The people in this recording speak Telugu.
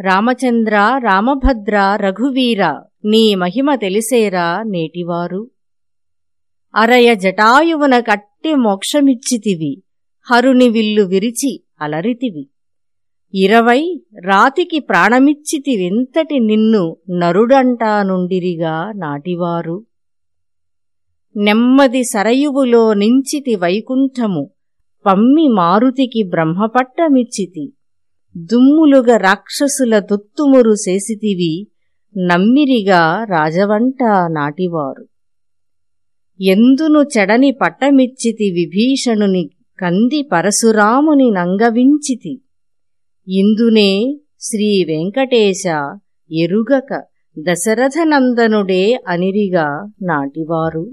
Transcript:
రామచంద్ర రామభద్ర రఘువీర నీ మహిమ తెలిసేరా నేటివారు? అరయ జటాయువున కట్టి మోక్షమిచ్చితివి హరుని విల్లు విరిచి అలరితివి. ఇరవై రాతికి ప్రాణమిచ్చితివెంతటి నిన్ను నరుడంటా నుండిరిగా నాటివారు? నెమ్మది సరయువులో నించితి వైకుంఠము పమ్మి మారుతికి బ్రహ్మపట్టమిచ్చితి. దుమ్ములుగ రాక్షసుల తొత్తుమురు చేసితివి నమ్మిరిగా రాజవంట నాటివారు. ఎందును చెడని పట్టమిచ్చితి విభీషణుని కంది పరశురాముని నంగవించితి. ఇందునే శ్రీ వెంకటేశ ఎరుగక దశరథనందనుడే అనిరిగా నాటివారు.